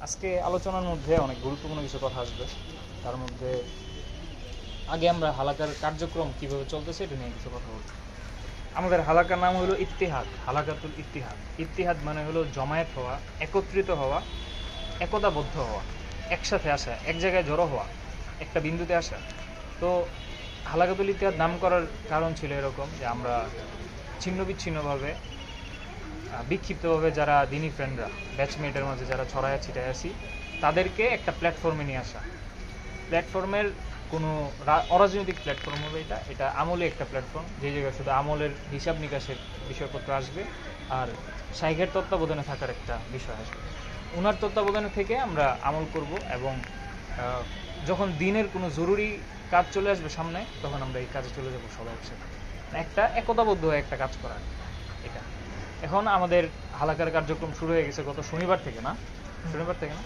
আজকে আলোচনার মধ্যে অনেক গুরুত্বপূর্ণ কিছু কথা আসবে। তার মধ্যে আগে আমরা হালাকার কার্যক্রম কীভাবে চলতেছে এটা নিয়ে কিছু কথা বলব। আমাদের হালাকার নাম হলো ইত্তিহাদ, হালাকাতুল ইত্তিহাদ। ইত্তিহাদ মানে হলো জমায়েত হওয়া, একত্রিত হওয়া, একতাবদ্ধ হওয়া, একসাথে আসা, এক জায়গায় জড়ো হওয়া, একটা বিন্দুতে আসা। তো হালাকাতুল ইতিহাদ নাম করার কারণ ছিল এরকম যে আমরা ছিন্ন বিচ্ছিন্নভাবে বিক্ষিপ্তভাবে যারা দিনী ফ্রেন্ডরা ব্যাচমেটের মাঝে যারা ছড়ায় ছিটায় আসি তাদেরকে একটা প্ল্যাটফর্মে নিয়ে আসা। প্ল্যাটফর্মের কোনো অরাজনৈতিক প্ল্যাটফর্ম হবে এটা এটা আমলে একটা প্ল্যাটফর্ম যে জায়গায় শুধু আমলের হিসাব নিকাশের বিষয়পত্র আসবে, আর শাইখের তত্ত্বাবধানে থাকার একটা বিষয় আসবে। ওনার তত্ত্বাবধানে থেকে আমরা আমল করব এবং যখন দিনের কোনো জরুরি কাজ চলে আসবে সামনে, তখন আমরা এই কাজে চলে যাব সবাই একসাথে। একটা একতাবদ্ধ হয়ে একটা কাজ করার। এখন আমাদের হালাকার কার্যক্রম শুরু হয়ে গেছে গত শনিবার থেকে, না? শনিবার থেকে না?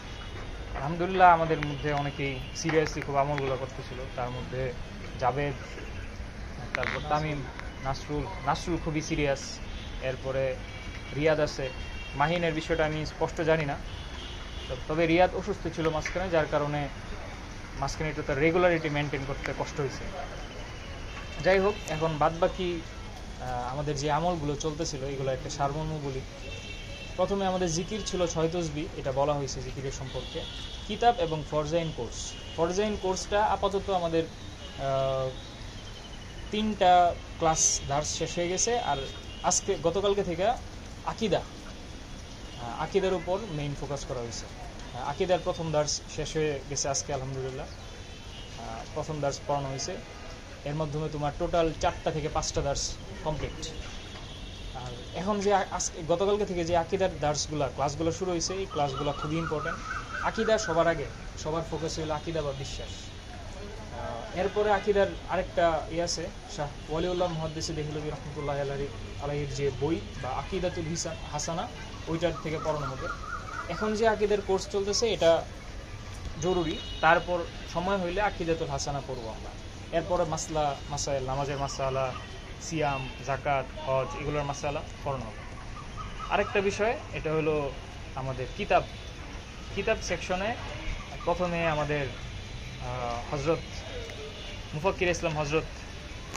আলহামদুলিল্লাহ আমাদের মধ্যে অনেকেই সিরিয়াসলি খুব আমলগুলো করতেছিল। তার মধ্যে জাভেদ, তারপর তামিম, নাসরুল নাসরুল খুবই সিরিয়াস এরপরে রিয়াদ আছে। মাহিনের বিষয়টা আমি স্পষ্ট জানি না। তবে রিয়াদ অসুস্থ ছিল মাঝখানে, যার কারণে মাঝখানে একটু তার রেগুলারিটি মেনটেন করতে কষ্ট হয়েছে। যাই হোক, এখন বাদ বাকি আমাদের যে আমলগুলো চলতেছিল, এগুলো একটা সারমর্ম বলি। প্রথমে আমাদের জিকির ছিল ছয় তসবি, এটা বলা হয়েছে জিকিরের সম্পর্কে। কিতাব এবং ফরজাইন কোর্স। ফরজাইন কোর্সটা আপাতত আমাদের তিনটা ক্লাস দার্স শেষ হয়ে গেছে, আর আজকে, গতকালকে থেকে আকিদা আকিদার উপর মেইন ফোকাস করা হয়েছে। আকিদার প্রথম দার্স শেষ হয়ে গেছে আজকে, আলহামদুলিল্লাহ। প্রথম দার্স পড়ানো হয়েছে। এর মাধ্যমে তোমার টোটাল চারটা থেকে পাঁচটা দার্স কমপ্লিট আর এখন যে আজকে গতকালকে থেকে যে আকিদার দার্সগুলা ক্লাসগুলো শুরু হয়েছে, এই ক্লাসগুলো খুবই ইম্পর্টেন্ট আকিদা সবার আগে, সবার ফোকাস হলো আকিদা বা বিশ্বাস। এরপরে আকিদার আরেকটা ই আছে, শাহ ওয়ালিউল্লাহ মহাদ্দেসি দেহিলবি রহমতুল্লাহ আলহী আলাহির যে বই বা আকিদাতুল হিসান হাসানা, ওইটার থেকে পড়ানো হবে। এখন যে আকিদার কোর্স চলতেছে, এটা জরুরি। তারপর সময় হইলে আকিদাতুল হাসানা পড়ব আমরা। এরপরে মাসলা, মাসাইল, নামাজের মাসালা, সিয়াম জাকাত হজ, এগুলোর মাসালা পড়ানো। হবে আরেকটা বিষয়, এটা হলো আমাদের কিতাব। কিতাব সেকশনে প্রথমে আমাদের হজরত মুফাক্কির ইসলাম হজরত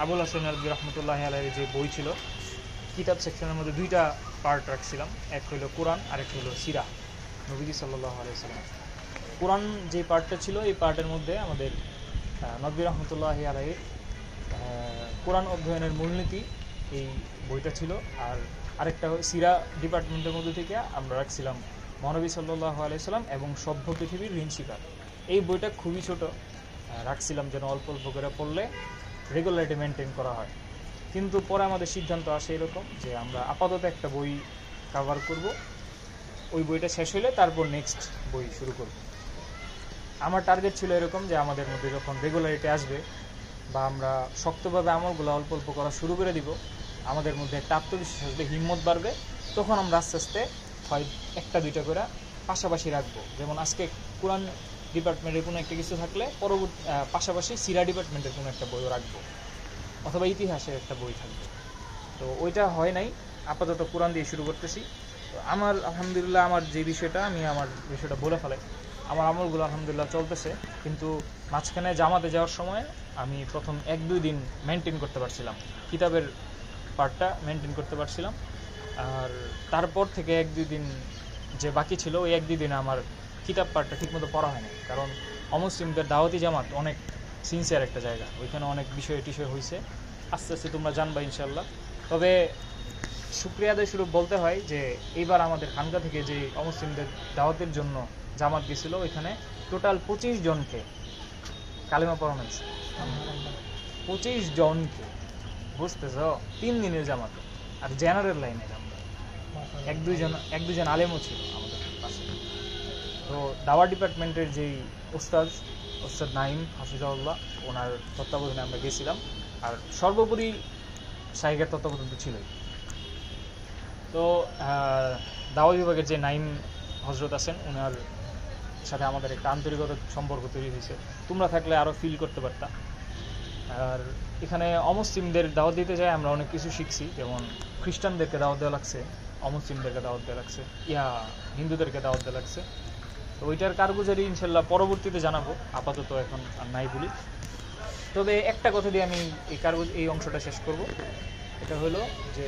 আবুল হাসান আলবী রহমতুল্লাহ আলহের যে বই ছিল, কিতাব সেকশনের মধ্যে দুইটা পার্ট রাখছিলাম। এক হলো কোরআন আর আরেক হলো সিরা, নবীজি সাল্লাহ আলাইসাল্লাম কোরআন যে পার্টটা ছিল, এই পার্টের মধ্যে আমাদের নবী রহমতুল্লাহ আহ, কোরআন অধ্যয়নের মূলনীতি এই বইটা ছিল। আর আরেকটা সিরা ডিপার্টমেন্টের মধ্যে থেকে আমরা রাখছিলাম মহানবী সাল্লাহ আলাইসাল্লাম এবং সভ্য পৃথিবীর ঋণ শিকার। এই বইটা খুবই ছোট রাখছিলাম যেন অল্প অল্প করে পড়লে রেগুলারিটি মেনটেন করা হয়। কিন্তু পরে আমাদের সিদ্ধান্ত আসে এরকম যে আমরা আপাতত একটা বই কভার করব। ওই বইটা শেষ হলে তারপর নেক্সট বই শুরু করব। আমার টার্গেট ছিল এরকম যে আমাদের মধ্যে যখন রেগুলারিটি আসবে বা আমরা শক্তভাবে আমলগুলো অল্প অল্প করা শুরু করে দিব, আমাদের মধ্যে একটা আত্মবিশ্বাস আসবে, হিম্মত বাড়বে, তখন আমরা আস্তে আস্তে হয় একটা দুইটা করে পাশাপাশি রাখব। যেমন আজকে কোরআন ডিপার্টমেন্টের কোনো একটা কিছু থাকলে পরবর্তী পাশাপাশি সিরা ডিপার্টমেন্টের কোনো একটা বইও রাখব, অথবা ইতিহাসের একটা বই থাকবে। তো ওইটা হয় নাই, আপাতত কোরআন দিয়ে শুরু করতেছি। তো আমার, আলহামদুলিল্লাহ, আমার যে বিষয়টা, আমি আমার বিষয়টা বলে ফেলাই। আমার আমলগুলো আলহামদুলিল্লাহ চলতেছে। কিন্তু মাঝখানে জামাতে যাওয়ার সময় আমি প্রথম এক, দুই দিন মেনটেন করতে পারছিলাম। কিতাবের পার্টটা মেনটেন করতে পারছিলাম। আর তারপর থেকে এক, দুই দিন যে বাকি ছিল, ওই এক, দুই দিনে আমার কিতাব পার্টটা ঠিকমতো পড়া হয়নি। কারণ অমুসলিমদের দাওয়াতি জামাত অনেক সিনসিয়ার একটা জায়গা। ওইখানে অনেক বিষয় টিষয় হয়েছে আস্তে আস্তে তোমরা জানবা ইনশাল্লাহ তবে শুক্রিয়া শুরু বলতে হয় যে, এইবার আমাদের খানকা থেকে যে অমুসলিমদের দাওয়াতের জন্য জামাত গেছিল ওইখানে। টোটাল পঁচিশ জনকে, কালিমা পড়ানো পঁচিশ জনকে, বুঝতেছ? তিন দিনের জামাতে। আর জেনারেল লাইনে এক দুইজন এক দুইজন আলেমও ছিল আমাদের পাশে। তো দাওয়া ডিপার্টমেন্টের যেই ওস্তাদ ওস্তাদ নাইম হাফিজাউল্লাহ ওনার তত্ত্বাবধানে আমরা গেছিলাম। আর সর্বোপরি সাইকের তত্ত্বাবধান তো ছিলই। তো দাওয়া বিভাগের যে নাইম হজরত আছেন, ওনার সাথে আমাদের একটা আন্তরিকতা সম্পর্ক তৈরি হয়েছে। তোমরা থাকলে আরও ফিল করতে পারতা। আর এখানে অমুসলিমদের দাওয়াত দিতে যাই আমরা অনেক কিছু শিখছি, যেমন খ্রিস্টানদেরকে দাওয়াত দেওয়া লাগছে, অমুসলিমদেরকে দাওয়াত দেওয়া লাগছে, ইয়া, হিন্দুদেরকে দাওয়াত দেওয়া লাগছে। তো ওইটার কারগুজারি ইনশাল্লাহ পরবর্তীতে জানাব, আপাতত এখন আর নাই বলি। তবে একটা কথা দিয়ে আমি এই কারগুজ এই অংশটা শেষ করব। এটা হলো যে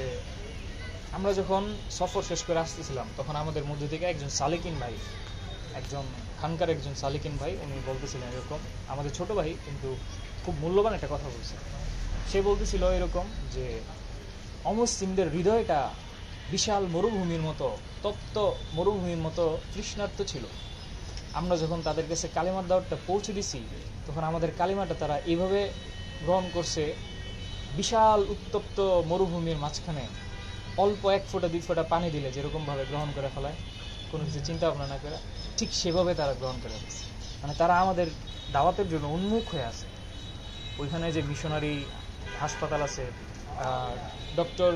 আমরা যখন সফর শেষ করে আসতেছিলাম, তখন আমাদের মধ্যে থেকে একজন সালেকিন ভাই, একজন খানকার একজন সালিকিন ভাই, উনি বলতেছিলেন এরকম, আমাদের ছোট ভাই কিন্তু খুব মূল্যবান একটা কথা বলছে। সে বলতেছিল এরকম যে অমুসলিমদের হৃদয়টা বিশাল মরুভূমির মতো, তপ্ত মরুভূমির মতো তৃষ্ণার্ত ছিল। আমরা যখন তাদের কাছে কালিমার দাওয়াতটা পৌঁছে দিছি, তখন আমাদের কালিমাটা তারা এইভাবে গ্রহণ করছে, বিশাল উত্তপ্ত মরুভূমির মাঝখানে অল্প এক ফোঁটা, দুই ফোঁটা পানি দিলে যেরকমভাবে গ্রহণ করে ফেলায়। কোনো কিছু চিন্তা ভাবনা না করে ঠিক সেভাবে তারা গ্রহণ করে মানে তারা আমাদের দাওয়াতের জন্য উন্মুখ হয়ে আছে। ওইখানে যে মিশনারি হাসপাতাল আছে ডক্টর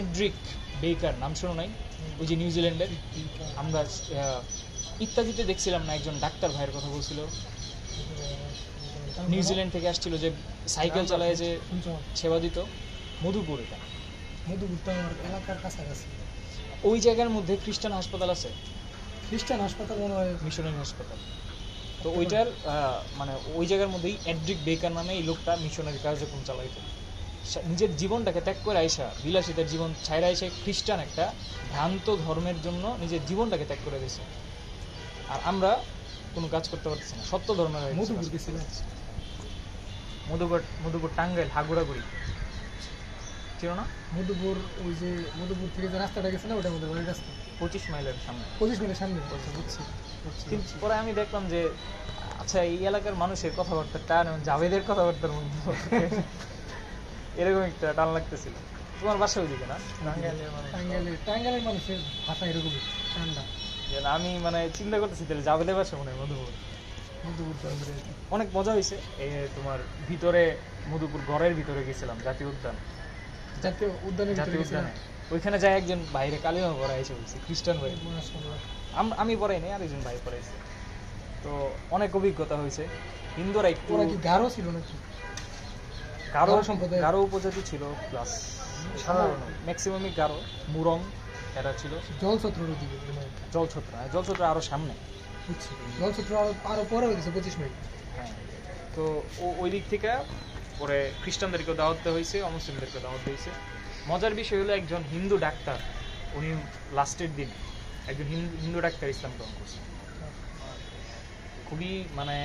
এড্রিক বেকার নাম শোনো নাই? ওই যে নিউজিল্যান্ডের আমরা ইত্যাদিতে দেখছিলাম না, একজন ডাক্তার ভাইয়ের কথা বলছিল। নিউজিল্যান্ড থেকে আসছিল যে সাইকেল চালায় যে সেবা দিত। মধুপুর এটা। আমার এলাকার কাছাকাছি। ওই জায়গার মধ্যে খ্রিস্টান হাসপাতাল আছে। খ্রিস্টান হাসপাতাল মনে হয়। মিশনারি হাসপাতাল। তো ওইটার মানে ওই জায়গার মধ্যেই অ্যাড্রিক বেকার নামে এই লোকটা মিশনারি কার্যক্রম চালাইতো। নিজের জীবনটাকে ত্যাগ করে আইসা বিলাসিতার জীবন ছাইরা আইসা খ্রিস্টান একটা ভ্রান্ত ধর্মের জন্য নিজের জীবনটাকে ত্যাগ করে দিয়েছে। আর আমরা কোনো কাজ করতে পারতেছি না সত্য ধর্মের মধুপুর। মধুপুর মধুপুর টাঙ্গাইল হাগুড়াগুড়ি। ছিল না? মধুপুর ওই যে মধুপুর থেকে যে রাস্তাটা গেছে না ওটা আমাদের বাড়ির রাস্তা। পঁচিশ মাইলের সামনে। পঁচিশ মিনিটের সামনে? বুঝছি কিন্তু পরে আমি দেখলাম যে আচ্ছা এই এলাকার মানুষের কথাবার্তা টান এবং জাভেদের কথাবার্তার মধ্যে। এরকম একটা টান লাগতেছিল। তোমার বাসা ওইদিকে না? টাঙ্গাইলের মানুষের ভাষা এরকম ঠান্ডা। আমি মানে চিন্তা করতেছি তাহলে জাভেদের বাসা মনে হয় মধুপুর। মধুপুর অনেক মজা হয়েছে এই তোমার ভিতরে মধুপুর ঘরের ভিতরে গেছিলাম জাতীয় উদ্যান। জাতীয় উদ্যানের ভিতরে গেছিলাম। ওইখানে যায় একজন বাইরে কালিমা পড়া এসে বলছি খ্রিস্টান ভাই। আমি পড়াই নাই আরেকজন ভাই পড়াইছে। তো অনেক অভিজ্ঞতা হয়েছে। হিন্দুরা একটু ওরা কি গাঢ় ছিল নাকি? গারো গারো সম্প্রদায়? গারো উপজাতি ছিল প্লাস সাধারণ। ম্যাক্সিমামই গারো। মুরং এরা ছিল। জলছত্রের ওদিকে মনে হয়। জলছত্র। হ্যাঁ, জলছত্র আরও সামনে। জলছত্র আরও আরও পরে হয়েছে পঁচিশ মিনিট। হ্যাঁ। তো ওই দিক থেকে পরে খ্রিস্টানদেরকেও দাওয়াত দেওয়া হয়েছে অমুসলিমদেরকেও দাওয়াত হয়েছে। মজার বিষয় হলো একজন হিন্দু ডাক্তার উনি লাস্টের দিন একজন হিন্দু হিন্দু ডাক্তার ইসলাম গ্রহণ করছে খুবই মানে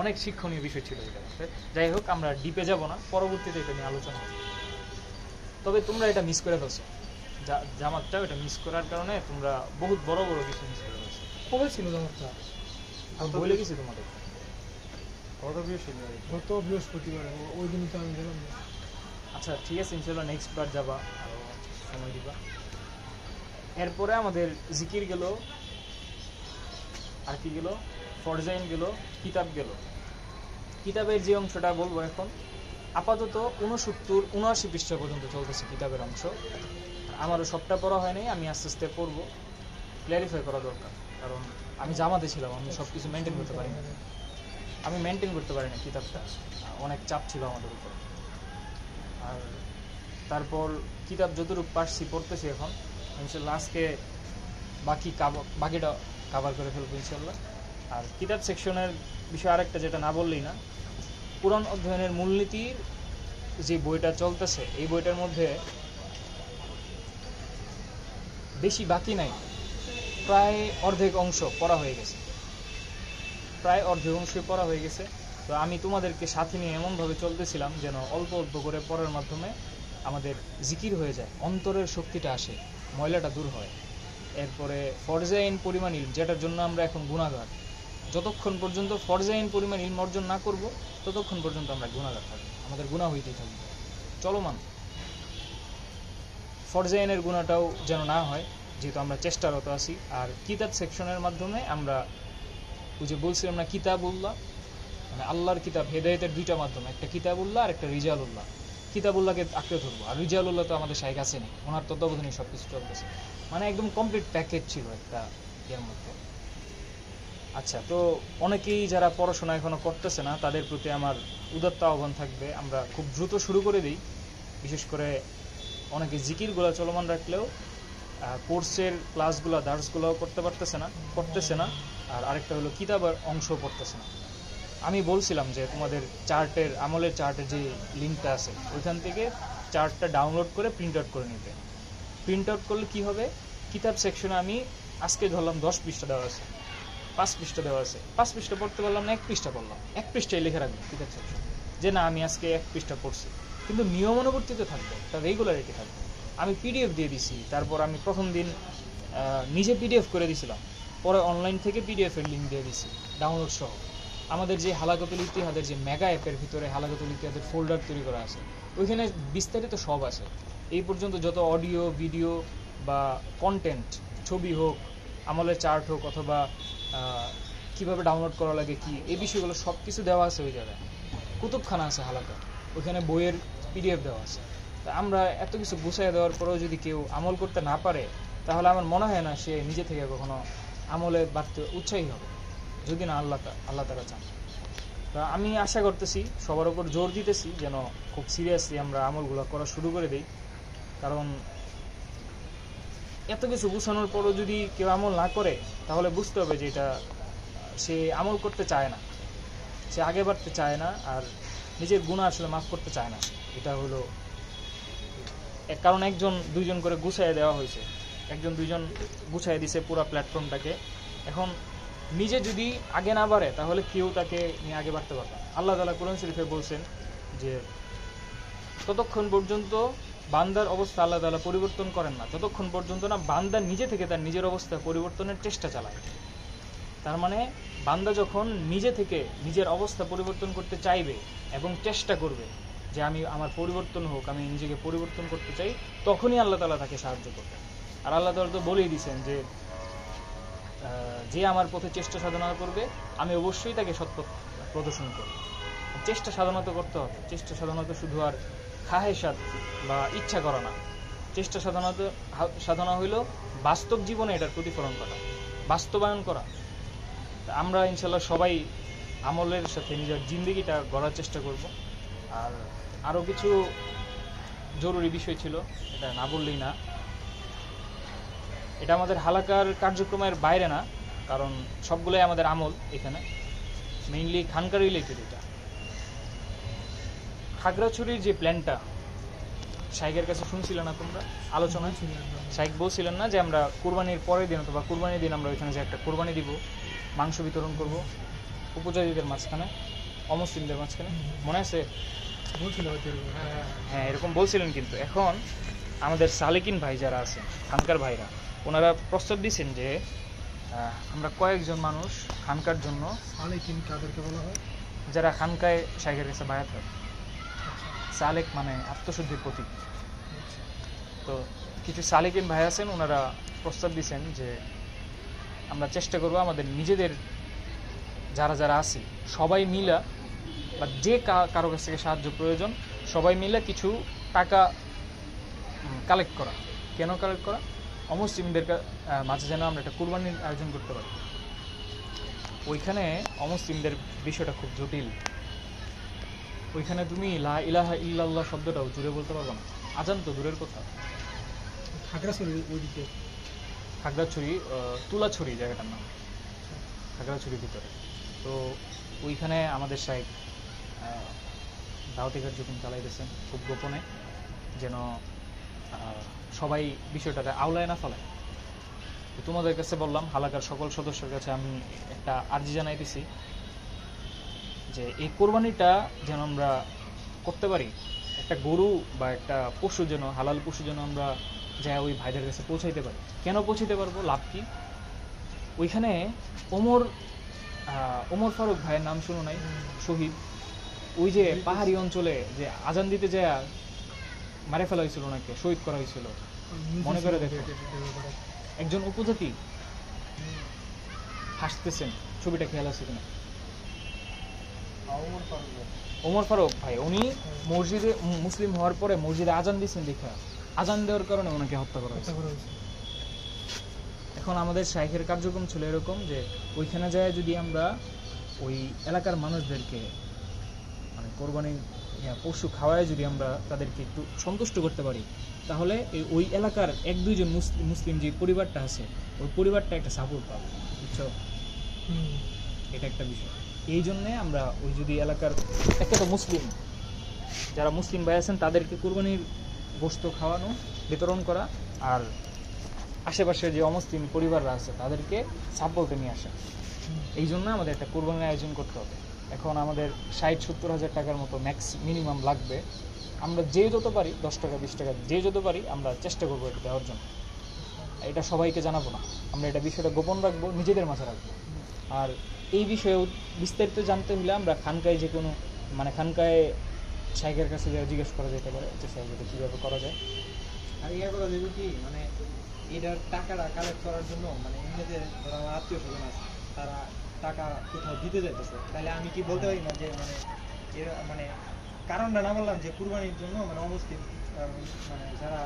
অনেক শিক্ষণীয় বিষয় ছিল এটা। যাই হোক আমরা ডিপে যাব না পরবর্তীতে এটা নিয়ে আলোচনা হবে। তবে তোমরা এটা মিস করে ফেলছো। জামাতটা এটা মিস করার কারণে তোমরা বহুত বড় বড় কিছু মিস করে ফেলছো। কবে ছিল জামাতটা? বলে গেছি তোমাদের গত বৃহস্পতিবার। ওই দিন তো আমি গেলাম। না। আচ্ছা ঠিক আছে ইনশাল্লাহ নেক্সট বার যাবা। সময় দিবা। এরপরে আমাদের জিকির গেল, আর কি গেল? ফরজাইন গেল, কিতাব গেল। কিতাবের যে অংশটা বলব এখন, আপাতত উনসত্তর উনআশি পৃষ্ঠা পর্যন্ত চলতেছে কিতাবের অংশ। আমারও সবটা পড়া হয় নাই আমি আস্তে আস্তে পড়ব। ক্ল্যারিফাই করা দরকার, কারণ আমি জামাতে ছিলাম, আমি সব কিছু মেনটেন করতে পারি না আমি মেনটেন করতে পারি না কিতাবটা। অনেক চাপ ছিল আমাদের উপর। আর তারপর কিতাব যতটুকু পারছি পড়তেছি এখন, ইনশাল্লাহ আজকে বাকি বাকিটা কাভার করে ফেলব ইনশাল্লাহ। আর কিতাব সেকশনের বিষয় আরেকটা যেটা না বললেই না, পুরাণ অধ্যয়নের মূলনীতির যে বইটা চলতেছে, এই বইটার মধ্যে বেশি বাকি নাই, প্রায় অর্ধেক অংশ পড়া হয়ে গেছে। প্রায় অর্ধেক অংশই পড়া হয়ে গেছে। তো আমি তোমাদেরকে সাথে নিয়ে এমনভাবে চলতেছিলাম যেন অল্প অল্প করে পড়ার মাধ্যমে আমাদের জিকির হয়ে যায়, অন্তরের শক্তিটা আসে, ময়লাটা দূর হয়। এরপরে ফরজাইন পরিমাণ ইলম, যেটার জন্য আমরা এখন গুণাগার যতক্ষণ পর্যন্ত ফরজাইন পরিমাণ ইলম অর্জন না করব, ততক্ষণ পর্যন্ত আমরা গুণাগার থাকব, আমাদের গুণা হইতেই থাকবে। চলমান। ফরজাইনের গুণাটাও যেন না হয়, যেহেতু আমরা চেষ্টারত আছি, আর কিতাব সেকশনের মাধ্যমে আমরা ওই যে বলছিলাম না, কিতাবুল্লাহ? মানে আল্লাহর কিতাব, হেদায়েতের দুইটা মাধ্যমে, একটা কিতাবুল্লাহ আর একটা রিজালুল্লাহ। কিতাবুল্লাহকে আঁকড়ে ধরবো, আর রিজালুল্লাহ তো আমাদের শাইখ আসেনি ওনার তত্ত্বাবধানে সব কিছু চলতেছে। মানে একদম কমপ্লিট প্যাকেজ ছিল একটা ইয়ের মধ্যে। আচ্ছা তো অনেকেই যারা পড়াশোনা এখনও করতেছে না, তাদের প্রতি আমার উদাত্ত আহ্বান থাকবে, আমরা খুব দ্রুত শুরু করে দিই। বিশেষ করে অনেকে জিকিরগুলো চলমান রাখলেও কোর্সের ক্লাসগুলো দার্সগুলো করতে পারতেছে না, করতেছে না। আর আরেকটা হলো কিতাবের অংশ পড়তেছে না। আমি বলছিলাম যে তোমাদের চার্টের, আমলের চার্টের যে লিঙ্কটা আছে, ওইখান থেকে চার্টটা ডাউনলোড করে প্রিন্ট আউট করে নিতে। প্রিন্ট আউট করলে কি হবে? কিতাব সেকশনে আমি আজকে ধরলাম দশ পৃষ্ঠা দেওয়া আছে, পাঁচ পৃষ্ঠা দেওয়া আছে। পাঁচ পৃষ্ঠা পড়তে পারলাম না, এক পৃষ্ঠা পড়লাম। এক পৃষ্ঠায় লিখে রাখব কিতাব সেকশন যে না, আমি আজকে এক পৃষ্ঠা পড়ছি। কিন্তু নিয়মানুবর্তিত থাকবে, তার রেগুলারিটি থাকবে। আমি পিডিএফ দিয়ে দিছি, তারপর আমি প্রথম দিন নিজে পিডিএফ করে দিছিলাম। পরে অনলাইন থেকে পিডিএফ এর লিঙ্ক দিয়ে দিছি ডাউনলোড সহ। আমাদের যে হালাকতুল ইতিহাদের যে মেগা অ্যাপের ভিতরে হালাকতুল ইতিহাদের ফোল্ডার তৈরি করা আছে, ওইখানে বিস্তারিত সব আছে। এই পর্যন্ত যত অডিও ভিডিও বা কন্টেন্ট ছবি হোক আমলের চার্ট হোক অথবা কীভাবে ডাউনলোড করা লাগে, কি, এই বিষয়গুলো সব কিছু দেওয়া আছে ওই জায়গায়। কুতুবখানা আছে হালাকা ওইখানে বইয়ের পিডিএফ দেওয়া আছে। তা আমরা এত কিছু গুছাই দেওয়ার পরেও যদি কেউ আমল করতে না পারে, তাহলে আমার মনে হয় না সে নিজে থেকে কখনো আমলে বাড়তে উৎসাহী হবে। যদি না আল্লাহ আল্লাহ তারা চান। তা আমি আশা করতেছি, সবার উপর জোর দিতেছি যেন খুব সিরিয়াসলি আমরা আমলগুলো করা শুরু করে দিই। কারণ এত কিছু গুছানোর পরও যদি কেউ আমল না করে, তাহলে বুঝতে হবে যে এটা সে আমল করতে চায় না। সে আগে বাড়তে চায় না আর নিজের গুণা আসলে মাফ করতে চায় না। এটা হলো কারণ একজন, দুইজন করে গুছাই দেওয়া হয়েছে। একজন, দুইজন গুছাই দিছে পুরো প্ল্যাটফর্মটাকে এখন নিজে যদি আগে না বাড়ে, তাহলে কেউ তাকে নিয়ে আগে বাড়তে পারবে আল্লাহ তালা কোরআন শরীফে বলছেন যে, ততক্ষণ পর্যন্ত বান্দার অবস্থা আল্লাহ তালা পরিবর্তন করেন না। ততক্ষণ পর্যন্ত না, বান্দা নিজে থেকে তার নিজের অবস্থা পরিবর্তনের চেষ্টা চালায়। তার মানে বান্দা যখন নিজে থেকে নিজের অবস্থা পরিবর্তন করতে চাইবে এবং চেষ্টা করবে যে, আমি আমার পরিবর্তন হোক, আমি নিজেকে পরিবর্তন করতে চাই, তখনই আল্লাহ তালা তাকে সাহায্য করবেন। আর আল্লাহ তো বলেই দিয়েছেন যে যে আমার পথে চেষ্টা সাধনা করবে, আমি অবশ্যই তাকে সৎপথ প্রদর্শন করব। চেষ্টা সাধনা তো করতে হবে। চেষ্টা সাধনা তো শুধু আর খাহেসাত বা ইচ্ছা করা না। চেষ্টা সাধনা তো, সাধনা হইল বাস্তব জীবনে এটার প্রতিফলন করা, বাস্তবায়ন করা। আমরা ইনশাল্লাহ সবাই আমলের সাথে নিজের জিন্দগিটা গড়ার চেষ্টা করব। আর আরও কিছু জরুরি বিষয় ছিল, এটা না বললেই না। এটা আমাদের হালাকার কার্যক্রমের বাইরে না কারণ সবগুলোই আমাদের আমল এখানে। মেইনলি খানকার রিলেটেড এটা। খাগড়াছড়ির যে প্ল্যানটা শাইকের কাছে শুনছিলে না তোমরা? আলোচনায়? শাইক বলছিলেন না যে আমরা কুরবানির পরের দিন অথবা কুরবানির দিন আমরা ওইখানে যে একটা কুরবানি দিব মাংস বিতরণ করব উপজাতিদের মাঝখানে অমুসলিমদের মাঝখানে। মনে আছে। হ্যাঁ, হ্যাঁ, হ্যাঁ। হ্যাঁ এরকম বলছিলেন কিন্তু। এখন আমাদের সালেকিন ভাই যারা আছেন খানকার ভাইরা ওনারা প্রস্তাব দিয়েছেন যে আমরা কয়েকজন মানুষ খানকার জন্য সালেকিন কাদেরকে বলা হয়? যারা খানকায় শাইখের কাছে বায়াত হয়। সালেক মানে আত্মশুদ্ধির প্রতীক। তো কিছু সালেকিন ভাই আছেন ওনারা প্রস্তাব দিয়েছেন যে আমরা চেষ্টা করব আমাদের নিজেদের যারা যারা আছি সবাই মিলা বা যে কারও কাছ থেকে সাহায্য প্রয়োজন সবাই মিলে কিছু টাকা কালেক্ট করা। কেন কালেক্ট করা? অমুসলিমদের কা- মাঝে যেন আমরা একটা কুরবানির আয়োজন করতে পারি। ওইখানে অমুসলিমদের বিষয়টা খুব জটিল। ওইখানে তুমি লা ইলাহা ইল্লাল্লাহ শব্দটাও জুড়ে বলতে পারব না। আজান তো দূরের কথা। খাগড়াছড়ি ওইদিকে। খাগড়াছড়ি তুলাছড়ি জায়গাটার নাম। খাগড়াছড়ির ভিতরে। তো ওইখানে আমাদের সাহেব দাওয়াতি কার্যক্রম চালাইতেছেন খুব গোপনে। যেন সবাই বিষয়টাতে আওলায় না ফেলায় তোমাদের কাছে বললাম, হালাকার সকল সদস্যের কাছে আমি একটা আর্জি জানাইতেছি যে এই কোরবানিটা যেন আমরা করতে পারি, একটা গরু বা একটা পশু যেন, হালাল পশু যেন আমরা যা ওই ভাইদের কাছে পৌঁছাইতে পারি। কেন পৌঁছাইতে পারব? লাভ কি? ওইখানে ওমর ওমর ফারুক ভাইয়ের নাম শুনো নাই? শহীদ। ওই যে পাহাড়ি অঞ্চলে যে আজান দিতে যায় মারে ফেলা হয়েছিল ওনাকে, শহীদ করা হয়েছিল। মনে করে দেখো। একজন উপজাতি। হাসতেছেন। ছবিটা খেয়াল আছে কিনা? ওমর ফারুক ভাই, উনি মসজিদে মুসলিম হওয়ার পরে মসজিদে আজান দিয়েছেন দেখা। আজান দেওয়ার কারণে ওনাকে হত্যা করা হয়েছে। এখন আমাদের শাইখের কার্যক্রম ছিল এরকম যে, ওইখানে যায় যদি আমরা ওই এলাকার মানুষদেরকে মানে কোরবানি পশু খাওয়ায় যদি আমরা তাদেরকে একটু সন্তুষ্ট করতে পারি তাহলে এই- ওই এলাকার এক দুইজন মুসলিম মুসলিম যে পরিবারটা আছে ওই পরিবারটা একটা সাপোর্ট পাবে বুঝছ? এটা একটা বিষয়। এই জন্যে আমরা ওই যদি এলাকার একটা তো মুসলিম যারা মুসলিম ভাই আছেন তাদেরকে কুরবানির গোস্ত খাওয়ানো বিতরণ করা আর আশেপাশে যে অমুসলিম পরিবাররা আছে তাদেরকে সাপোর্টে নিয়ে আসা। এই জন্য আমাদের একটা কোরবানির আয়োজন করতে হবে। এখন আমাদের ষাট, সত্তর হাজার টাকার মতো ম্যাক্স মিনিমাম লাগবে। আমরা যে যত পারি, দশ টাকা, বিশ টাকা, যে যত পারি, আমরা চেষ্টা করব এটা দেওয়ার জন্য। এটা সবাইকে জানাব না। আমরা এটা বিষয়টা গোপন রাখব, নিজেদের মাঝে রাখব। আর এই বিষয়ে বিস্তারিত জানতে হলে আমরা খানকায় যে কোনো মানে খানকায় শাইকের কাছে যারা জিজ্ঞেস করা যেতে পারে যে শাইক এটা কীভাবে করা যায়? আর ইয়ে করা যাবে কি মানে এটার টাকাটা কালেক্ট করার জন্য মানে এমনিতে ধরো আত্মীয় স্বজন আছে, তারা টাকা কোথাও দিতে যাইতেছে। তাহলে আমি কি বলতে পারি না যে মানে এর মানে কারণটা না বললাম যে কুরবানির জন্য মানে অমুসলিম মানে যারা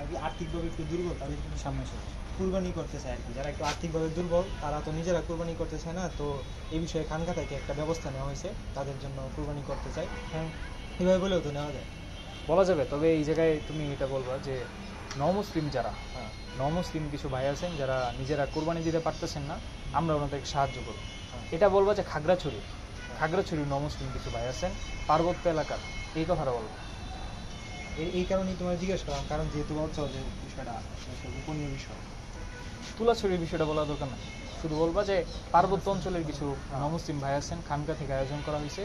আর কি আর্থিকভাবে একটু দুর্বল তাদের জন্য সামনে এসে কুরবানি করতে চায় আর কি। যারা একটু আর্থিকভাবে দুর্বল তারা তো নিজেরা কুরবানি করতে চায় না তো এই বিষয়ে খানকা থেকে একটা ব্যবস্থা নেওয়া হয়েছে তাদের জন্য কুরবানি করতে চায় হ্যাঁ এভাবে বলেও তো নেওয়া যায়। বলা যাবে তবে এই জায়গায় তুমি এটা বলবা যে নমুসলিম যারা হ্যাঁ। নমুসলিম কিছু ভাই আছেন যারা নিজেরা কোরবানি দিতে পারতেছেন না আমরা ওনাদেরকে সাহায্য করব। হ্যাঁ। এটা বলব যে খাগড়াছড়ি খাগড়াছড়ি নমুসলিম কিছু ভাই আছেন পার্বত্য এলাকার এই কথাটা বলব। এই এই কারণেই তোমার জিজ্ঞেস করলাম কারণ যেহেতু বলছো যে বিষয়টা গোপনীয় বিষয়। তুলাছড়ির বিষয়টা বলা দরকার না শুধু বলবা যে পার্বত্য অঞ্চলের কিছু নমুসলিম ভাই আছেন খানকা থেকে আয়োজন করা হয়েছে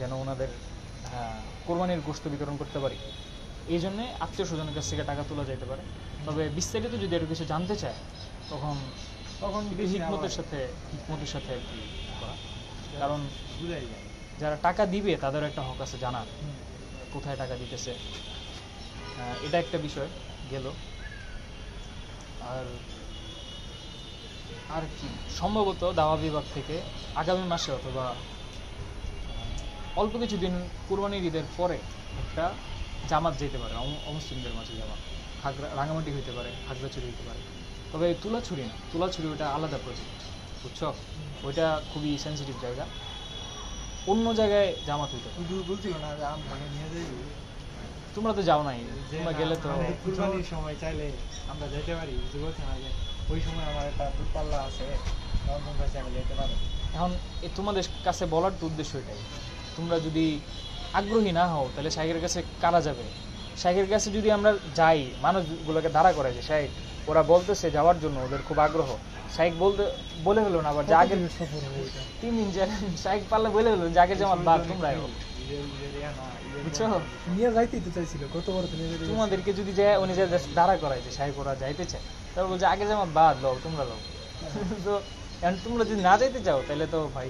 যেন ওনাদের কোরবানির গোষ্ঠ বিতরণ করতে পারি। এই জন্যে আত্মীয় স্বজনের কাছ থেকে টাকা তোলা যেতে পারে। তবে বিস্তারিত যদি এর কিছু জানতে চায় তখন তখন হিকমতের সাথে হিকমতের সাথে আর কি করা কারণ যারা টাকা দিবে তাদেরও একটা হক আছে জানার। কোথায় টাকা দিতেছে। এটা একটা বিষয় গেল। আর আর কি? সম্ভবত দাওয়া বিভাগ থেকে আগামী মাসে অথবা অল্প কিছুদিন কুরবানির ঈদের পরে একটা জামাত যেতে পারে। অমু- অমুসলিমদের মাঝে জামাত। খাগড়া রাঙামাটি হইতে পারে খাগড়াছড়ি হইতে পারে। তবে তুলা তুলাছড়ি না তুলাছড়ি ওটা আলাদা প্রজেক্ট বুঝছ? ওইটা খুবই সেন্সিটিভ জায়গা। অন্য জায়গায় জামা বলছিল না নিয়ে যাই? তোমরা তো যাও নাই তোমরা গেলে তো কুরবানির সময় চাইলে আমরা যেতে পারি ওই সময় আমার একটা দূরপাল্লা আছে তখন তোমরা চাইলে যেতে পারো এখন এ তোমাদের কাছে বলার তো উদ্দেশ্য এটাই। তোমরা যদি আগ্রহী না হও তাহলে শাইকের কাছে কারা যাবে? শাইকের কাছে যদি আমরা যাই মানুষগুলোকে দাঁড়া করে যে শাইক ওরা বলতেছে যাওয়ার জন্য ওদের খুব আগ্রহ। শাইক বলতে বলে হলো না আবার এটা? তিন দিন শাইক পারলে বলে হলো যে আগের জামাত বাদ তোমরা বুঝছ? নিয়ে যাইতেই তো চাইছিল গতবার। তোমাদেরকে যদি যায় উনি যে দাঁড়া করায় যে শাইক ওরা যাইতে চায় তারপর বলছে আগের জামাত বাদ লও তোমরা লও। তো এখন তোমরা যদি না যাইতে চাও তাহলে তো ভাই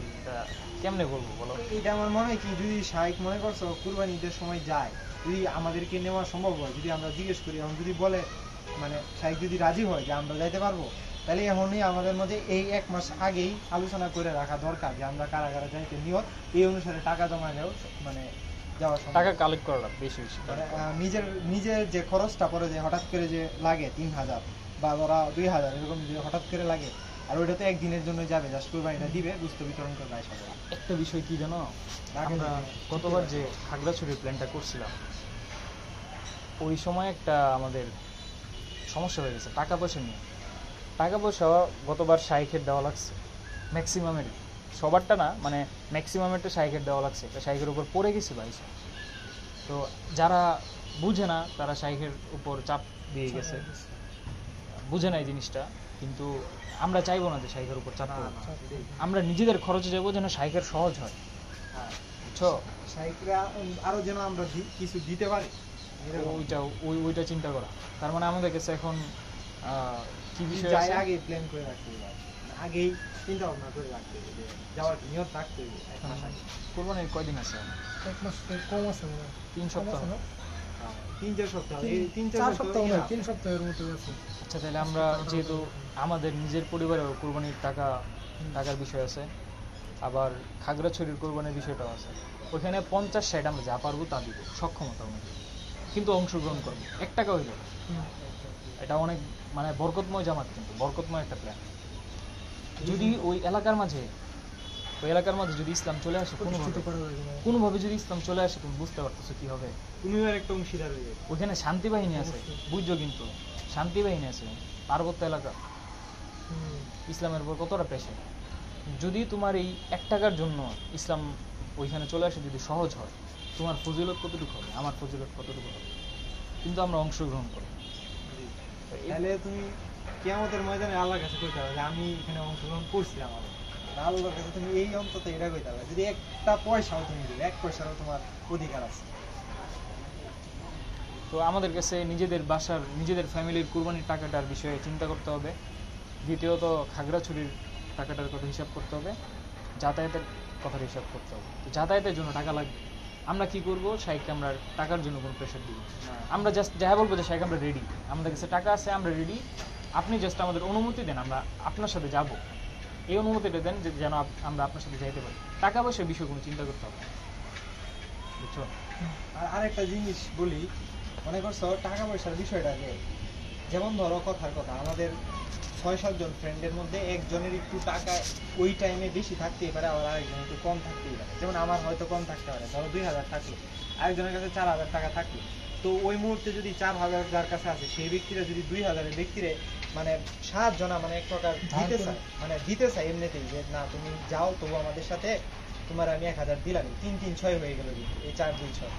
কেমনে বলব বলো? এটা আমার মনে হয় কি যদি শাইক মনে করছ কুরবানি ঈদের সময় যায় যদি আমাদেরকে নেওয়া সম্ভব হয় যদি আমরা জিজ্ঞেস করি এখন যদি বলে মানে শাইক যদি রাজি হয় যে আমরা যাইতে পারব তাহলে এখনই আমাদের মধ্যে এই এক মাস আগেই আলোচনা করে রাখা দরকার যে আমরা কারা কারা যাইতে নিয়ত। এই অনুসারে টাকা জমা নেও মানে টাকা কালেক্ট করাটা বেশি বেশি মানে, নিজের নিজের যে খরচটা পরে যে হঠাৎ করে যে লাগে তিন হাজার বা ধরা দুই হাজার এরকম যে হঠাৎ করে লাগে আর ওইটা তো একদিনের জন্য যাবে জাস্ট কুরবানিটা দিবে বুঝতে বিতরণ করবে আশা করি একটা বিষয় কি জানো? আমরা গতবার যে খাগড়াছড়ির প্ল্যানটা করছিলাম ওই সময় একটা আমাদের সমস্যা হয়ে গেছে টাকা পয়সা নিয়ে। টাকা পয়সা গতবার শাইখের দেওয়া লাগছে ম্যাক্সিমামের সবারটা না মানে ম্যাক্সিমামেরটা শাইখের দেওয়া লাগছে এটা শাইখের উপর পড়ে গেছে ভাই তো যারা বুঝে না তারা শাইখের উপর চাপ দিয়ে গেছে। বুঝে না এই জিনিসটা কিন্তু আমরা চাইব না যে শাইখের উপর চাপ। আমরা নিজেদের খরচে যাব যেন শাইখের সহজ হয়। হ্যাঁ। বুঝছ? শাইকরা আরও যেন আমরা কিছু দিতে পারি। ওইটা ওই ওইটা চিন্তা করা। তার মানে আমাদের কাছে এখন আহ, কি বিষয় আছে? আগে প্ল্যান করে রাখতে হবে। আগেই চিন্তা ভাবনা করে রাখতে হবে যে যাওয়ার নিয়ত রাখতে হবে। এক মাস আগে। কোরবানির কয়দিন আছে? এক মাস তো কম আছে মনে হয়। তিন সপ্তাহ আছে না? হ্যাঁ, তিন চার সপ্তাহ। এই তিন- চার সপ্তাহ নয় তিন সপ্তাহের মতো আছে। আচ্ছা তাহলে আমরা যেহেতু আমাদের নিজের পরিবারেও কোরবানির টাকা টাকার বিষয় আছে আবার খাগড়াছড়ির কোরবানির বিষয়টাও আছে। ওইখানে পঞ্চাশ ষাট আমরা যা পারব তা দিব সক্ষমতা অনুযায়ী। কিন্তু অংশগ্রহণ করব। এক টাকা হইল। এটা অনেক মানে বরকতময় জামাত কিন্তু বরকতময় একটা প্ল্যান যদি ওই এলাকার মাঝে ওই এলাকার মাঝে যদি ইসলাম চলে আসে কোনোভাবে যদি ইসলাম চলে আসে তুমি বুঝতে পারতেছো কি হবে। তুমিও একটা অংশীদার হয়ে ওখানে শান্তি বাহিনী আছে বুঝছ কিন্তু? শান্তি বাহিনী আছে পার্বত্য এলাকা। ইসলামের উপর কতটা পেশা যদি তোমার এই এক টাকার জন্য ইসলাম ওইখানে চলে আসে যদি সহজ হয় তোমার ফজিলত কতটুকু হবে? আমার ফজিলত কতটুকু হবে? কিন্তু আমরা অংশগ্রহণ করি তো তাহলে তুমি কেয়ামতের ময়দানে আল্লাহর কাছে কইতে হবে যে আমি এখানে অংশগ্রহণ করছিলাম আমার। আল্লাহর কাছে তুমি এই অন্তত এটা কইতে হবে যদি একটা পয়সাও তুমি দিবে এক পয়সারও তোমার অধিকার আছে। তো আমাদের কাছে নিজেদের বাসার নিজেদের ফ্যামিলির কুরবানির টাকাটার বিষয়ে চিন্তা করতে হবে। দ্বিতীয়ত খাগড়াছড়ির টাকাটার কথা হিসাব করতে হবে। যাতায়াতের কথার হিসাব করতে হবে। তো যাতায়াতের জন্য টাকা লাগবে। আমরা কি করব? শাইককে আমরা টাকার জন্য কোনো প্রেশার দিব আমরা জাস্ট যা বলব যে শাইক আমরা রেডি আমাদের কাছে টাকা আছে আমরা রেডি আপনি জাস্ট আমাদের অনুমতি দেন আমরা আপনার সাথে যাব। এই অনুমতিটা দেন যে যেন আমরা আপনার সাথে যাইতে পারি। টাকা পয়সার বিষয়ে কোনো চিন্তা করতে হবে বুঝছ? আর আরেকটা জিনিস বলি মনে করছ টাকা পয়সার বিষয়টাকে যেমন ধরো কথার কথা আমাদের ছয় সাতজন ফ্রেন্ডের মধ্যে একজনের একটু টাকা ওই টাইমে বেশি থাকতেই পারে আবার আরেকজনের একটু কম থাকতেই পারে। যেমন আমার হয়তো কম থাকতে পারে ধরো দুই হাজার থাকল আরেকজনের কাছে চার হাজার টাকা থাকল। তো ওই মুহূর্তে যদি চার হাজার যার কাছে আছে সেই ব্যক্তিরা যদি দুই হাজারের ব্যক্তিরে মানে সাহায্য না মানে এক প্রকার দিতে চায় মানে দিতে চায় এমনিতেই যে না তুমি যাও তবু আমাদের সাথে তোমার আমি এক হাজার দিলাম। তিন তিন ছয় হয়ে গেল কিন্তু এই চার দুই ছয়।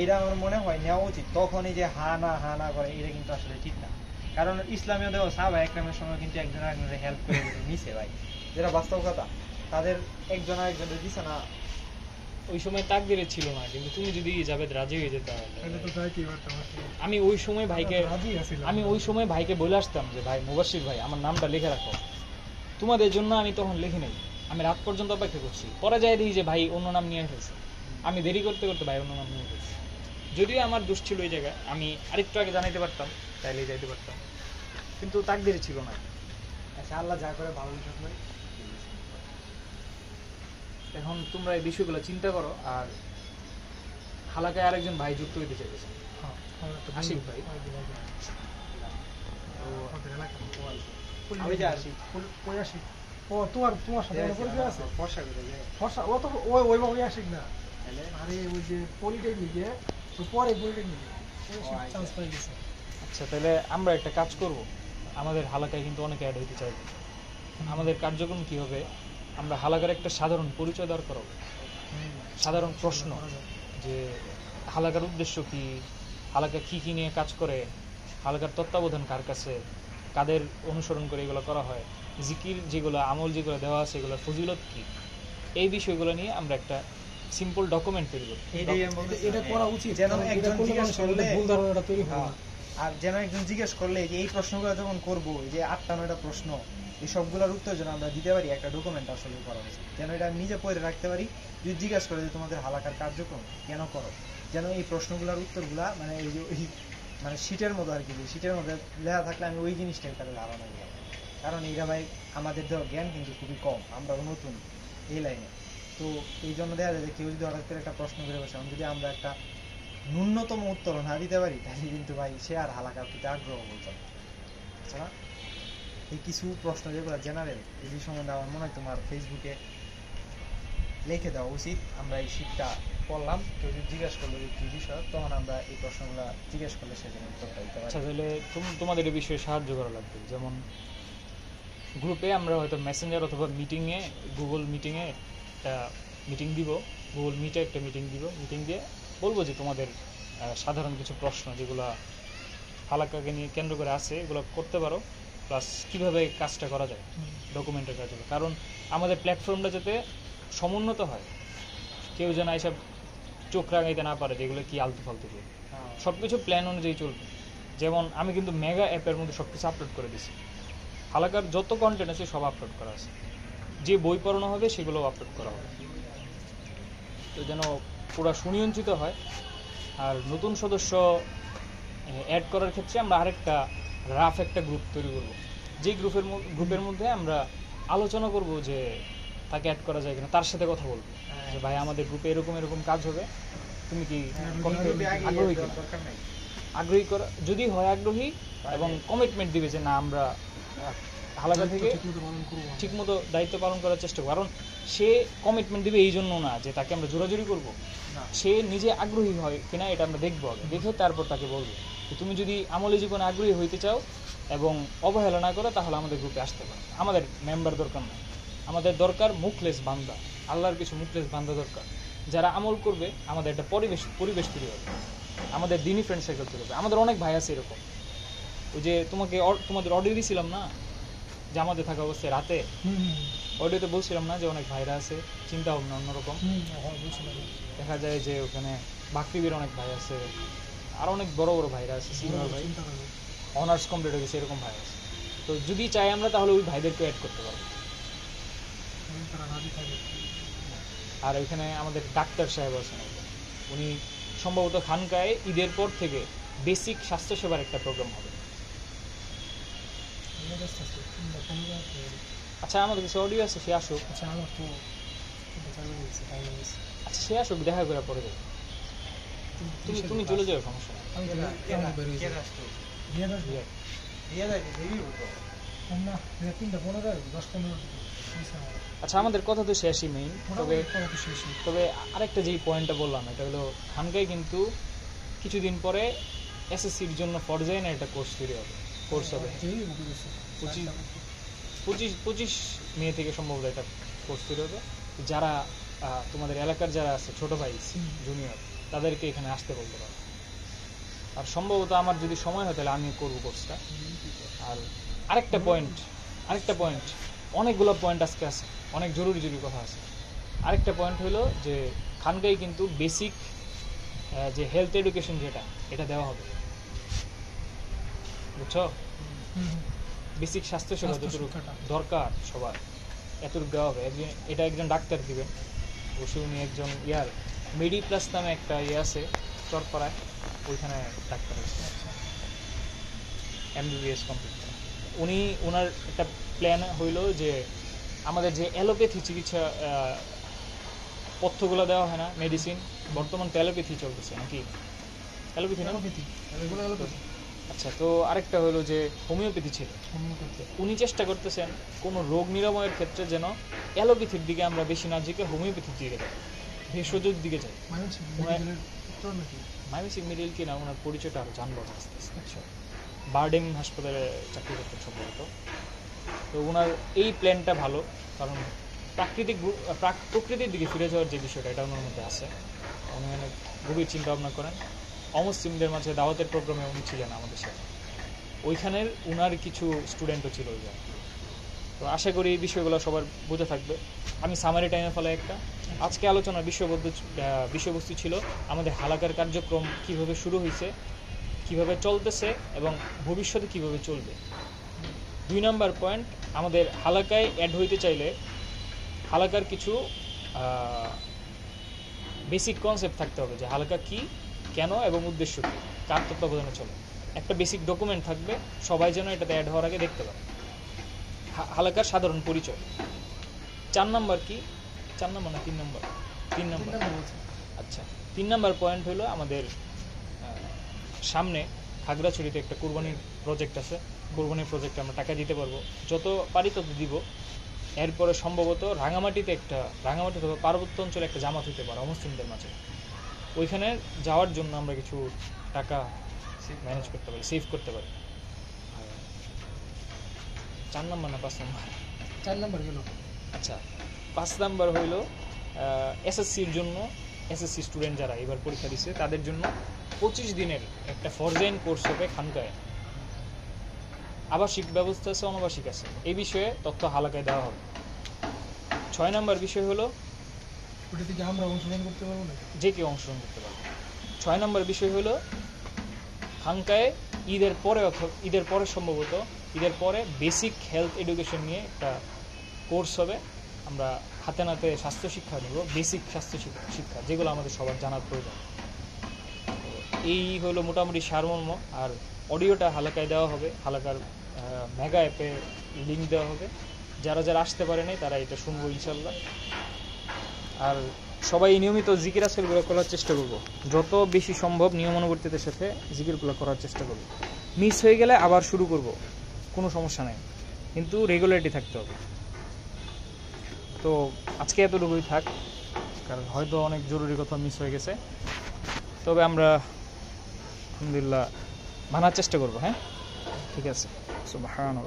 এটা আমার মনে হয় নেওয়া উচিত। তখনই যে হা না হা না করে এটা কিন্তু আসলে ঠিক না। কারণ ইসলামীয় দেহ সাহাবা একরামের সময় কিন্তু একজন আরেকজনের হেল্প করে নিছে ভাই। যেটা বাস্তব কথা। তাদের একজন আরেকজনের দিছে না ওই সময় তাকদিরে ছিল না কিন্তু তুমি যদি জাবেদ রাজি হয়ে যেতে। আমি ওই সময় ভাইকে আমরা রাজি আছিলাম। আমি ওই সময় ভাইকে বলে আসতাম যে ভাই মুবাশির ভাই আমার নামটা লিখে রাখো। তোমাদের জন্য আমি তখন লিখি নাই। আমি রাত পর্যন্ত অপেক্ষা করছি। পরে যাই দেখি যে ভাই অন্য নাম নিয়ে ফেলছে আমি দেরি করতে করতে ভাই অন্য নাম নিয়ে ফেলছি যদিও আমার দোষ ছিল ওই জায়গায় আমি আরেকটু আগে জানাইতে পারতাম তাইলে যাইতে পারতাম। কিন্তু তাকদিরে ছিল না। আচ্ছা আল্লাহ যা করে ভালো করে। এখন তোমরা এই বিষয়গুলো চিন্তা করো আর হালাকায় আরেকজন ভাই যুক্ত হইতে চাইতেছে। হ্যাঁ, আমার একটা আশিক ভাই। অনেকদিন আগে। তো আমাদের এলাকার। আমি যে আসি কই- কই আশিক? ও, তোমার তোমার সাথে আমার আছে? বর্ষা ফর্সা, ও তো ওই ওই ওই আশিক না। তাহলে? আরে ওই যে পলিটেকনিকে তো পরে পলিটেকনিকে আচ্ছা। আচ্ছা তাহলে আমরা একটা কাজ করব। আমাদের হালাকায় কিন্তু অনেকে অ্যাড হইতে চাইবে। আমাদের কার্যক্রম কি হবে? আমরা হালাকার একটা সাধারণ পরিচয় দরকার হবে সাধারণ প্রশ্ন যে হালাকার উদ্দেশ্য কি? হালাকা কি কি নিয়ে কাজ করে? হালাকার তত্ত্বাবধান কার কাছে? কাদের অনুসরণ করে এগুলো করা হয়? জিকির যেগুলো আমল যেগুলো দেওয়া আছে এগুলো ফজিলত কি? এই বিষয়গুলো নিয়ে আমরা একটা সিম্পল ডকুমেন্ট তৈরি করি। এটা করা উচিত। যেন একজন ভুল ধারণাটা তৈরি হ্যাঁ, আর যেন একজন জিজ্ঞেস করলে যে, এই প্রশ্নগুলো যখন করব যে আটটা, নয়টা প্রশ্ন, এই সবগুলোর উত্তর যেন আমরা দিতে পারি, একটা ডকুমেন্ট আসলে করা উচিত যেন এটা আমি নিজে পড়ে রাখতে পারি, যদি জিজ্ঞেস করে যে, তোমাদের হালাকার কার্যক্রম কেন করো? যেন এই প্রশ্নগুলোর উত্তরগুলা মানে এই যে, ওই মানে শীটের মতো আর কি শীটের মধ্যে লেখা থাকলে আমি ওই জিনিসটাই তাহলে ধারণা দিলাম কারণ এইটা ভাই, আমাদের দেওয়া জ্ঞান কিন্তু খুবই কম আমরা নতুন এই লাইনে। তো এই জন্য দেখা যায় যে, কেউ যদি হঠাৎ করে একটা প্রশ্ন করে বসে যদি আমরা একটা ন্যূনতম উত্তর না দিতে পারি, তাহলে কিন্তু ভাই সে আর হালাকার প্রতি আগ্রহ বলতো না এছাড়া এই কিছু প্রশ্ন যেগুলো জেনারেল এই সম্বন্ধে আমার মনে হয় তোমার ফেসবুকে লিখে দেওয়া উচিত। আমরা এই শীতটা পড়লাম, কেউ যদি জিজ্ঞেস করল যে কি বিষয়, তখন আমরা এই প্রশ্নগুলো জিজ্ঞেস করলে সেজন্য উত্তরটা দিতে আচ্ছা পারি তাহলে তোমাদের এই বিষয়ে সাহায্য করা লাগবে। যেমন গ্রুপে আমরা হয়তো মেসেঞ্জার অথবা মিটিংয়ে গুগল মিটিংয়ে একটা মিটিং দিব। গুগল মিটে একটা মিটিং দিব। মিটিং দিয়ে বলব যে তোমাদের সাধারণ কিছু প্রশ্ন যেগুলো হালাকাকে নিয়ে কেন্দ্র করে আছে এগুলো করতে পারো প্লাস কীভাবে কাজটা করা যায় ডকুমেন্টের কাজ কারণ আমাদের প্ল্যাটফর্মটা যাতে সমুন্নত হয় কেউ যেন এইসব চোখ রাঙাইতে না পারে যেগুলো কি আলতু ফালতু দিয়ে। হ্যাঁ। সব কিছু প্ল্যান অনুযায়ী চলবে। যেমন আমি কিন্তু মেগা অ্যাপের মধ্যে সব কিছু আপলোড করে দিছি। হালাকার যত কন্টেন্ট আছে সব আপলোড করা আছে। যে বই পড়ানো হবে সেগুলো আপলোড করা হবে। তো যেন পুরো সুনিয়ন্ত্রিত হয়। আর নতুন সদস্য অ্যাড করার ক্ষেত্রে আমরা আরেকটা রাফ একটা গ্রুপ তৈরি করব। যে গ্রুপের গ্রুপের মধ্যে আমরা আলোচনা করব যে তাকে অ্যাড করা যায় কিনা তার সাথে কথা বলব। যে ভাই আমাদের গ্রুপে এরকম এরকম কাজ হবে তুমি কি হ্যাঁ, আগ্রহী? আগ্রহী করা যদি হয় আগ্রহী এবং কমিটমেন্ট দিবে যে না আমরা হালাকা থেকে ঠিকমতো দায়িত্ব পালন করার চেষ্টা করব। কারণ সে কমিটমেন্ট দিবে এই জন্য না যে তাকে আমরা জোরাজুরি করব। সে নিজে আগ্রহী হয় কিনা এটা আমরা দেখব দেখে তারপর তাকে বলব। যে তুমি যদি আমলে জীবনে আগ্রহী হইতে চাও এবং অবহেলা না করো তাহলে আমাদের গ্রুপে আসতে পারো। আমাদের মেম্বার দরকার নাই। আমাদের দরকার মুখলেস বান্দা। আল্লাহর কিছু মুখলেস বান্দা দরকার। যারা আমল করবে আমাদের একটা পরিবেশ পরিবেশ তৈরি হবে। আমাদের দিনই ফ্রেন্ড সার্কেল তৈরি হবে। আমাদের অনেক ভাই আছে এরকম। ওই যে তোমাকে তোমাদের অডিও দিয়েছিলাম না? জামাতে থাকা অবস্থায় রাতে। অডিওতে বলছিলাম না যে অনেক ভাইরা আছে চিন্তা ভাবনা অন্যরকম হ্যাঁ। দেখা যায় যে ওখানে বাকরিবির অনেক ভাই আছে আর অনেক বড় বড় ভাইরা আছে সিনিয়র ভাই। অনার্স কমপ্লিট হয়ে গেছে এরকম ভাই আছে। তো যদি চাই আমরা তাহলে ওই ভাইদেরকে অ্যাড করতে পারব। আর ওইখানে আমাদের ডাক্তার সাহেব আছেন। উনি সম্ভবত খানকায় ঈদের পর থেকে বেসিক স্বাস্থ্যসেবার একটা প্রোগ্রাম হবে আমরা ব্যস্ত আছি। তিনটা পনেরো আছে। আচ্ছা আমাদের কাছে অডিও আছে সে আসুক। আচ্ছা, আমার তো। আচ্ছা সে আসুক দেখা করে পরে যাবে। তুমি তুমি। চলে যাও সমস্যা। আচ্ছা আমাদের কথা তো শেষই মেইন তবে। তবে আরেকটা যেই পয়েন্টটা বললাম এটা হলো খানকায় কিন্তু কিছুদিন পরে এসএসসির জন্য পর্যায়ে না একটা কোর্স তৈরি হবে। কোর্স হবে পঁচিশ পঁচিশ পঁচিশ মে থেকে সম্ভবত একটা কোর্স তৈরি হবে। যারা তোমাদের এলাকার যারা আছে ছোট ভাই জুনিয়র তাদেরকে এখানে আসতে বলতে পারো। আর সম্ভবত আমার যদি সময় হয় তাহলে আমি করব কোর্সটা আর আরেকটা পয়েন্ট আরেকটা পয়েন্ট অনেকগুলো পয়েন্ট আজকে আছে অনেক জরুরি জরুরি কথা আছে। আরেকটা পয়েন্ট হলো যে খানকাই কিন্তু বেসিক যে হেলথ এডুকেশন যেটা এটা দেওয়া হবে। বুঝছ। বেসিক স্বাস্থ্যসেবা স্বাস্থ্য যতটুকু দরকার সবার এতটুকু দেওয়া হবে। একজন এটা একজন ডাক্তার দিবেন অবশ্যই উনি একজন ইয়ার মেডি প্লাস নামে একটা ইয়ে আছে চরপাড়ায়। ওইখানে ডাক্তার আছে এমবিবিএস কমপ্লিট। উনি ওনার একটা প্ল্যান হইল যে আমাদের যে অ্যালোপ্যাথি চিকিৎসা পথ্যগুলো দেওয়া হয় না মেডিসিন বর্তমান তো অ্যালোপ্যাথি চলতেছে নাকি? অ্যালোপ্যাথি না? অ্যালোপ্যাথি। আচ্ছা তো আরেকটা হলো যে হোমিওপ্যাথি ছিল। উনি চেষ্টা করতেছেন কোনো রোগ নিরাময়ের ক্ষেত্রে যেন অ্যালোপ্যাথির দিকে আমরা বেশি না যেকে হোমিওপ্যাথির দিকে যাই ভেষজের দিকে যাই? মাইমিসিক মিডিল কিনা ওনার পরিচয়টা আরও জানব না আস্তে আস্তে। আচ্ছা। বার্ডিং হাসপাতালে চাকরি করতেন সম্ভবত। তো ওনার এই প্ল্যানটা ভালো কারণ প্রাকৃতিক প্রাক- প্রকৃতির দিকে ফিরে যাওয়ার যে বিষয়টা এটা ওনার মধ্যে আছে। উনি অনেক গভীর চিন্তা ভাবনা করেন। অমুসলিমদের মাঝে দাওয়াতের প্রোগ্রামে উনি ছিলেন আমাদের সাথে। ওইখানের উনার কিছু স্টুডেন্টও ছিল ওই। তো আশা করি এই বিষয়গুলো সবার বোঝা থাকবে। আমি সামারি টাইমে ফলে একটা। আজকে আলোচনার বিষয়বস্তু বিষয়বস্তু ছিল আমাদের হালাকার কার্যক্রম কীভাবে শুরু হয়েছে কীভাবে চলতেছে এবং ভবিষ্যতে কীভাবে চলবে। দুই নাম্বার পয়েন্ট আমাদের হালাকায় অ্যাড হইতে চাইলে হালাকার কিছু বেসিক কনসেপ্ট থাকতে হবে যে হালকা কি কেন এবং উদ্দেশ্য কী? কার তত্ত্বাবধানে চলে? একটা বেসিক ডকুমেন্ট থাকবে সবাই যেন এটাতে অ্যাড হওয়ার আগে দেখতে পারে। হালাকার সাধারণ পরিচয়। চার নাম্বার কি? চার নাম্বার না তিন নাম্বার? তিন নাম্বার। আচ্ছা তিন নাম্বার পয়েন্ট হলো আমাদের সামনে খাগড়াছড়িতে একটা কোরবানির প্রজেক্ট আছে। কোরবানির প্রজেক্টে আমরা টাকা দিতে পারব। যত পারি তত দিব। এরপরে সম্ভবত রাঙামাটিতে একটা রাঙামাটি পার্বত্য অঞ্চলে একটা জামাত হতে পারে অমুসলিমদের মাঝে। ওইখানে যাওয়ার জন্য আমরা কিছু টাকা ম্যানেজ করতে পারি সেভ করতে পারি। চার নাম্বার না পাঁচ নাম্বার? চার নাম্বার গেল আচ্ছা পাঁচ নাম্বার হইল এসএসসির জন্য এসএসসি স্টুডেন্ট যারা এবার পরীক্ষা দিচ্ছে তাদের জন্য পঁচিশ দিনের একটা ফরজাইন কোর্স হবে খানকায়। আবাসিক ব্যবস্থা আছে অনাবাসিক আছে। এই বিষয়ে তথ্য হালাকায় দেওয়া হবে। ছয় নাম্বার বিষয় হলো ওটা থেকে আমরা অংশগ্রহণ করতে পারব না যে কেউ অংশগ্রহণ করতে পারবে। ছয় নম্বর বিষয় হলো খানকায় ঈদের পরে ঈদের পরে সম্ভবত, ঈদের পরে বেসিক হেলথ এডুকেশন নিয়ে একটা কোর্স হবে। আমরা হাতে নাতে স্বাস্থ্য শিক্ষা নেব বেসিক স্বাস্থ্য শিক্ষা, যেগুলো আমাদের সবার জানার প্রয়োজন। এই হলো মোটামুটি সারমর্ম, আর অডিওটা হালাকায় দেওয়া হবে, হালাকার মেগা অ্যাপে লিঙ্ক দেওয়া হবে। যারা যারা আসতে পারে নাই, তারা এটা শুনব ইনশাল্লাহ। আর সবাই নিয়মিত জিকির আসলগুলো করার চেষ্টা করব। যত বেশি সম্ভব নিয়মানুবর্তিতার সাথে জিকিরগুলো করার চেষ্টা করব। মিস হয়ে গেলে আবার শুরু করব। কোনো সমস্যা নেই। কিন্তু রেগুলারিটি থাকতে হবে। তো আজকে এতটুকুই থাক। কারণ হয়তো অনেক জরুরি কথা মিস হয়ে গেছে। তবে আমরা আলহামদুলিল্লাহ মানার চেষ্টা করব হ্যাঁ? ঠিক আছে। সুবহান